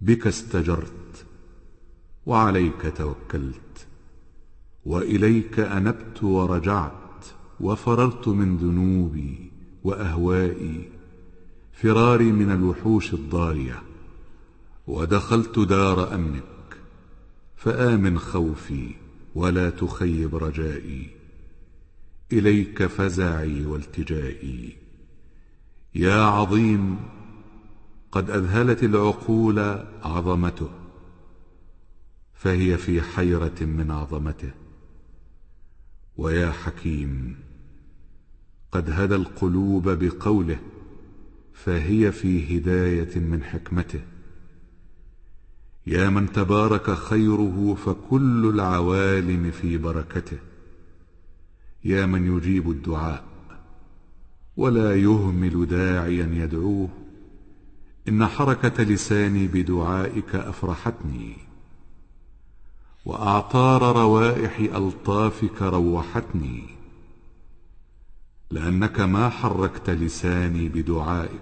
بك استجرت وعليك توكلت وإليك أنبت ورجعت وفررت من ذنوبي وأهوائي فراري من الوحوش الضاريه ودخلت دار أمنك فآمن خوفي ولا تخيب رجائي إليك فزعي والتجائي يا عظيم قد أذهلت العقول عظمته فهي في حيرة من عظمته. ويا حكيم قد هدى القلوب بقوله فهي في هداية من حكمته. يا من تبارك خيره فكل العوالم في بركته. يا من يجيب الدعاء ولا يهمل داعيا يدعوه. إن حركة لساني بدعائك أفرحتني وأعطار روائح ألطافك روحتني لأنك ما حركت لساني بدعائك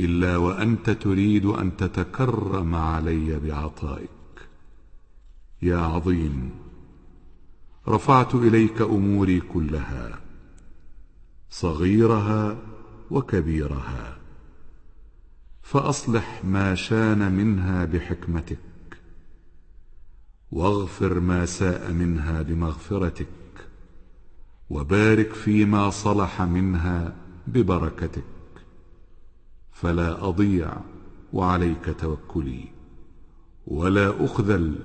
إلا وأنت تريد أن تتكرم علي بعطائك. يا عظيم رفعت إليك أموري كلها صغيرها وكبيرها. فأصلح ما شان منها بحكمتك. واغفر ما ساء منها بمغفرتك. وبارك فيما صلح منها ببركتك. فلا أضيع وعليك توكلي. ولا أخذل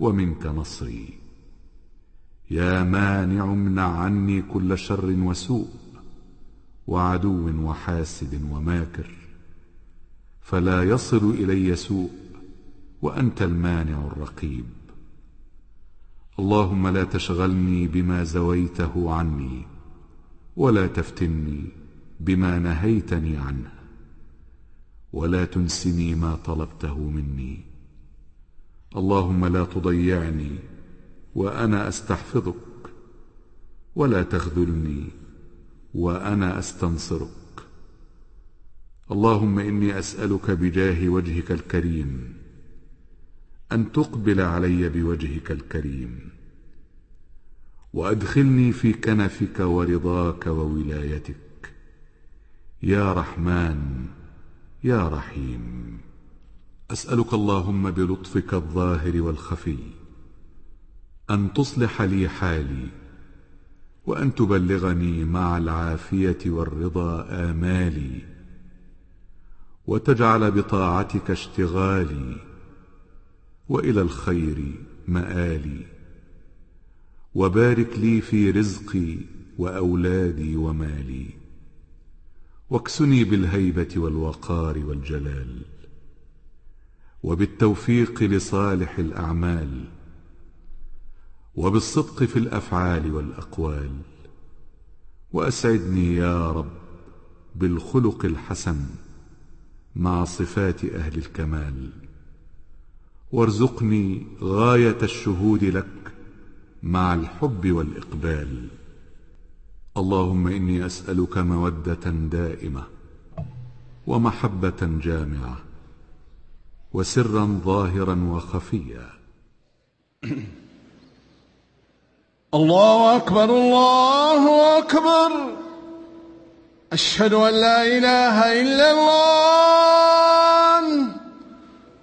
ومنك نصري. يا مانع امنع عني كل شر وسوء. وعدو وحاسد وماكر. فلا يصل إلي سوء وأنت المانع الرقيب. اللهم لا تشغلني بما زويته عني ولا تفتني بما نهيتني عنه ولا تنسني ما طلبته مني. اللهم لا تضيعني وأنا أستحفظك ولا تخذلني وأنا أستنصرك. اللهم إني أسألك بجاه وجهك الكريم أن تقبل علي بوجهك الكريم وأدخلني في كنفك ورضاك وولايتك. يا رحمن يا رحيم. أسألك اللهم بلطفك الظاهر والخفي أن تصلح لي حالي وأن تبلغني مع العافية والرضا آمالي. وتجعل بطاعتك اشتغالي وإلى الخير مآلي وبارك لي في رزقي وأولادي ومالي واكسني بالهيبة والوقار والجلال وبالتوفيق لصالح الأعمال وبالصدق في الأفعال والأقوال وأسعدني يا رب بالخلق الحسن مع صفات أهل الكمال. وارزقني غاية الشهود لك مع الحب والإقبال. اللهم إني أسألك مودة دائمة ومحبة جامعة وسرا ظاهرا وخفيا. الله أكبر الله أكبر. أشهد أن لا إله إلا الله.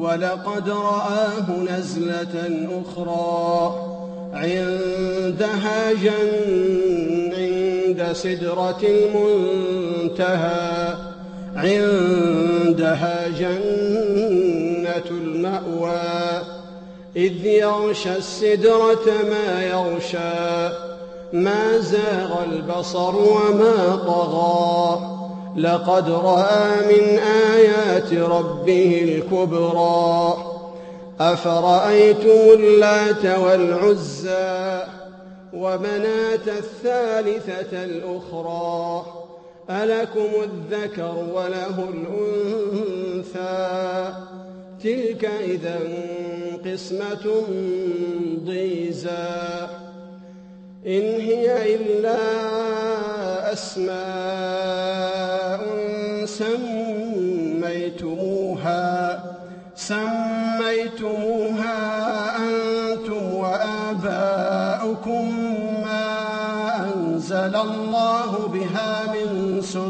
ولقد رآه نزلة أخرى عندها جن عند سدرة المنتهى عندها جنة المأوى. إذ يغشى السدرة ما يغشى ما زاغ البصر وما طغى. لقد رأى من آيات ربه الكبرى. أفرأيتم اللات والعزى ومناة الثالثة الأخرى؟ ألكم الذكر وله الأنثى. تلك اذا قسمة ضيزى. إن هي إلا أسماء سميتموها سميتموها أنتم وآباؤكم ما أنزل الله بها من سلطان.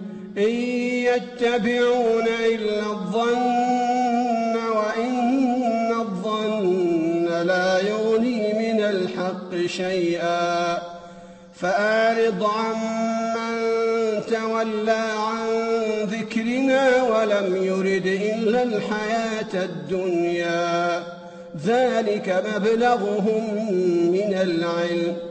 إن يتبعون إلا الظن وإن الظن لا يغني من الحق شيئا فأعرض عمن تولى عن ذكرنا ولم يرد إلا الحياة الدنيا. ذلك مبلغهم من العلم.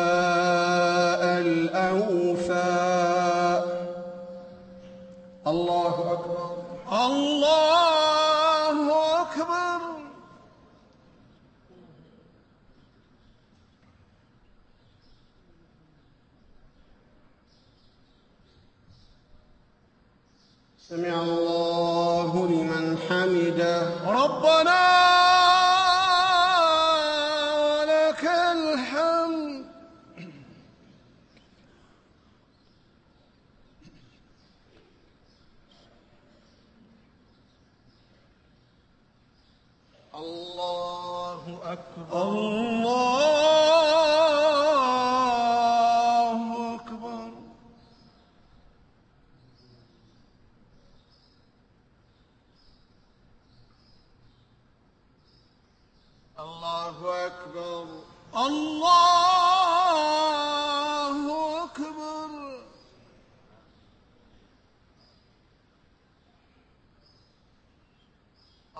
الله أكبر. سمع الله لمن حمده. ربنا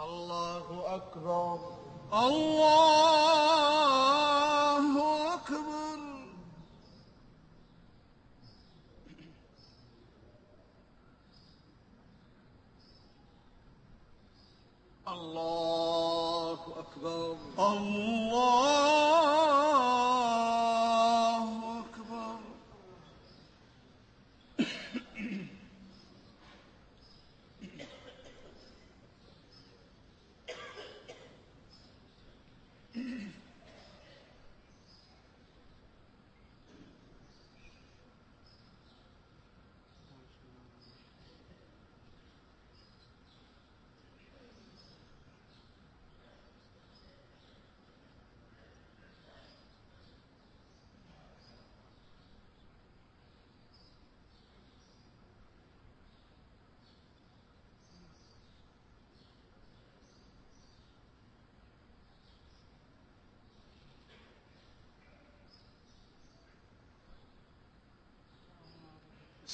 الله أكبر. الله أكبر الله أكبر الله أكبر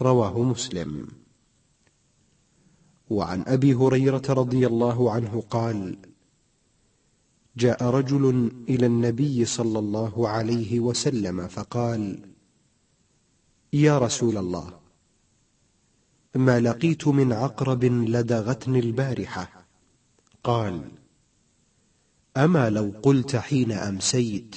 رواه مسلم. وعن أبي هريرة رضي الله عنه قال جاء رجل إلى النبي صلى الله عليه وسلم فقال يا رسول الله ما لقيت من عقرب لدغتني البارحة؟ قال أما لو قلت حين أمسيت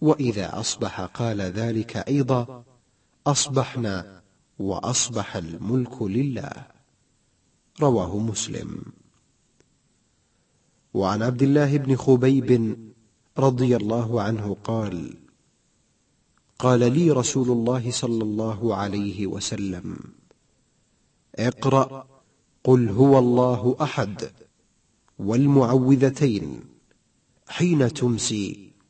وإذا أصبح قال ذلك أيضا أصبحنا وأصبح الملك لله. رواه مسلم. وعن عبد الله بن خبيب رضي الله عنه قال قال لي رسول الله صلى الله عليه وسلم اقرأ قل هو الله أحد والمعوذتين حين تمسي.